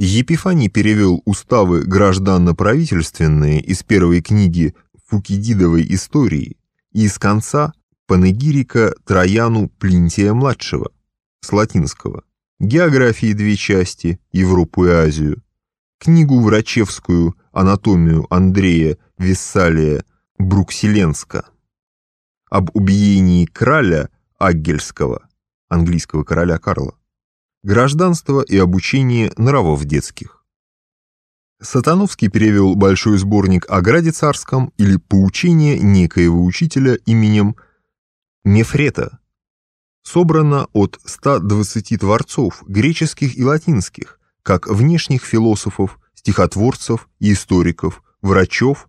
Епифаний перевел уставы гражданно-правительственные из первой книги Фукидидовой истории и из конца панегирика Трояну Плинтия-младшего с латинского, географии две части, Европу и Азию, книгу врачевскую «Анатомию Андрея Виссалия Брукселенска», об убиении краля Аггельского, английского короля Карла, гражданство и обучение нравов детских. Сатановский перевел большой сборник о граде царском или поучение некоего учителя именем Мефрета. Собрано от 120 творцов, греческих и латинских, как внешних философов, стихотворцев и историков, врачов,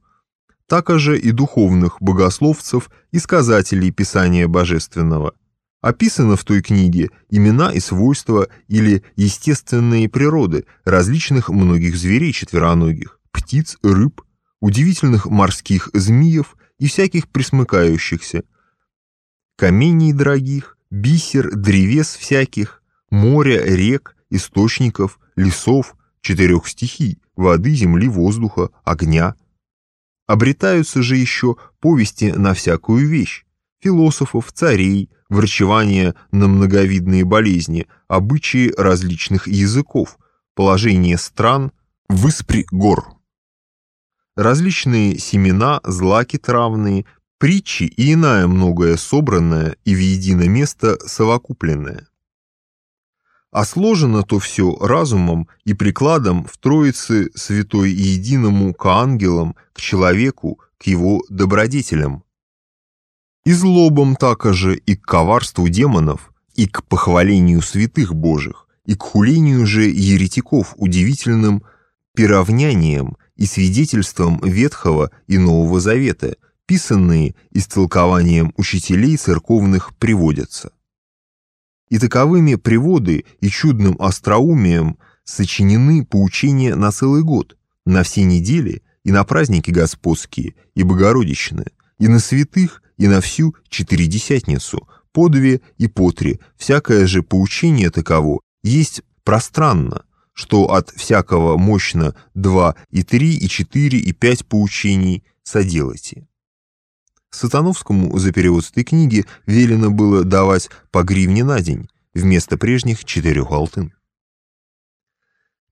так же и духовных богословцев и сказателей Писания Божественного. Описано в той книге имена и свойства или естественные природы различных многих зверей четвероногих, птиц, рыб, удивительных морских змеев и всяких присмыкающихся, каменей дорогих, бисер, древес всяких, моря, рек, источников, лесов, четырех стихий, воды, земли, воздуха, огня – Обретаются же еще повести на всякую вещь, философов, царей, врачевание на многовидные болезни, обычаи различных языков, положение стран, выспри гор. Различные семена, злаки травные, притчи и иное многое собранное и в единое место совокупленное. А сложено то все разумом и прикладом в Троице Святой и Единому к ангелам, к человеку, к его добродетелям. И злобам также и к коварству демонов, и к похвалению святых Божьих, и к хулению же еретиков удивительным пиравнянием и свидетельством Ветхого и Нового Завета, писанные истолкованием учителей церковных приводятся. И таковыми приводы и чудным остроумием сочинены поучения на целый год, на все недели и на праздники господские и богородичные, и на святых, и на всю четыредесятницу, по две и по три, всякое же поучение таково есть пространно, что от всякого мощно два и три, и четыре, и пять поучений соделайте. Сатановскому за перевод этой книги велено было давать по гривне на день, вместо прежних четырех алтын.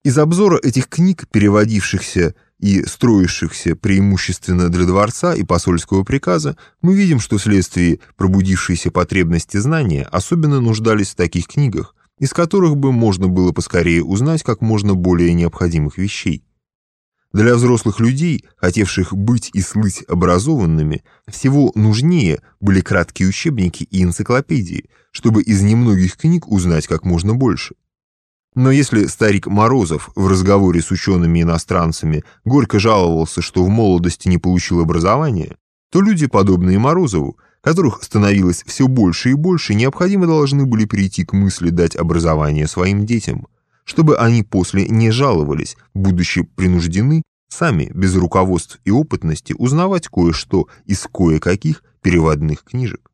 Из обзора этих книг, переводившихся и строившихся преимущественно для дворца и посольского приказа, мы видим, что вследствие пробудившейся потребности знания особенно нуждались в таких книгах, из которых бы можно было поскорее узнать как можно более необходимых вещей. Для взрослых людей, хотевших быть и слыть образованными, всего нужнее были краткие учебники и энциклопедии, чтобы из немногих книг узнать как можно больше. Но если старик Морозов в разговоре с учеными-иностранцами горько жаловался, что в молодости не получил образования, то люди, подобные Морозову, которых становилось все больше и больше, необходимо должны были прийти к мысли дать образование своим детям – чтобы они после не жаловались, будучи принуждены сами, без руководств и опытности, узнавать кое-что из кое-каких переводных книжек.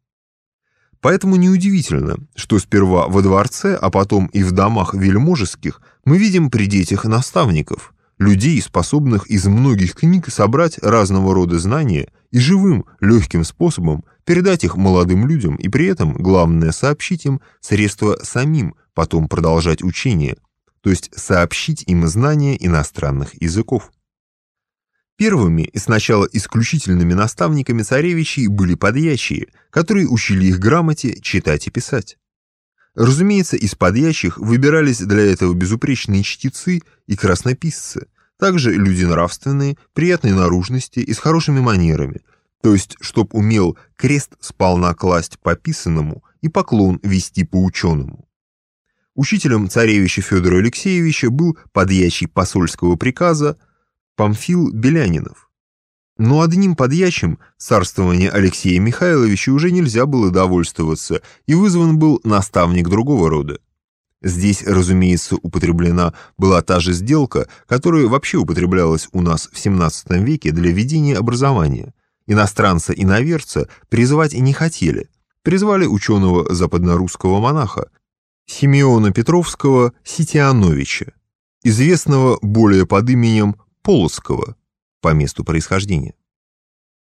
Поэтому неудивительно, что сперва во дворце, а потом и в домах вельможеских мы видим при детях наставников, людей, способных из многих книг собрать разного рода знания и живым, легким способом передать их молодым людям и при этом, главное, сообщить им средства самим потом продолжать учение, то есть сообщить им знания иностранных языков. Первыми и сначала исключительными наставниками царевичей были подьячие, которые учили их грамоте читать и писать. Разумеется, из подьячих выбирались для этого безупречные чтецы и краснописцы, также люди нравственные, приятной наружности и с хорошими манерами, то есть, чтоб умел крест сполна класть по писанному и поклон вести по ученому. Учителем царевича Федора Алексеевича был подьячий посольского приказа Памфил Белянинов. Но одним подьячим царствования Алексея Михайловича уже нельзя было довольствоваться, и вызван был наставник другого рода. Здесь, разумеется, употреблена была та же сделка, которая вообще употреблялась у нас в XVII веке для ведения образования. Иностранца-иноверца призывать и не хотели. Призвали ученого западнорусского монаха, Симеона Петровского Ситиановича. известного более под именем Полоцкого по месту происхождения.